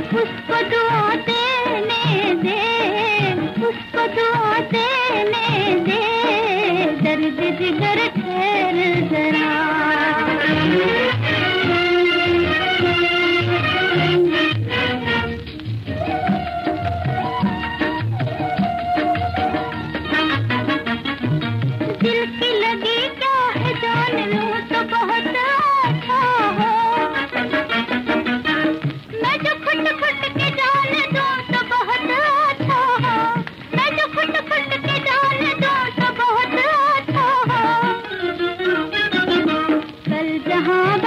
उसको दुआ देने दे उसको दुआ देने दे, दर्द जिगर ठहर जरा। दिल की लगी क्या है जान लू तो बहुत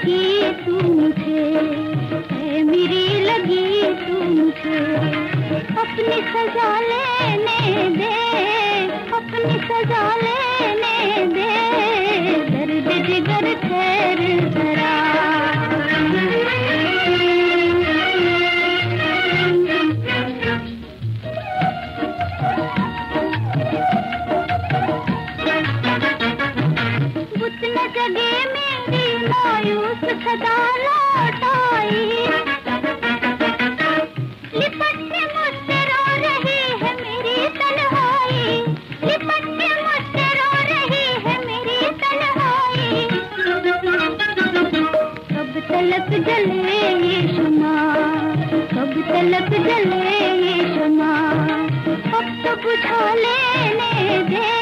लगी तू मुझे ऐ मेरी लगी तू मुझे अपनी सजा लेने दे, अपनी सजा लेने दे। दर्द जिगर ठहर रो रही है मेरी रो रही है मेरी तलक जले ये शुमा तलक जले ये शुमा। अब तो बुझा लेने दे।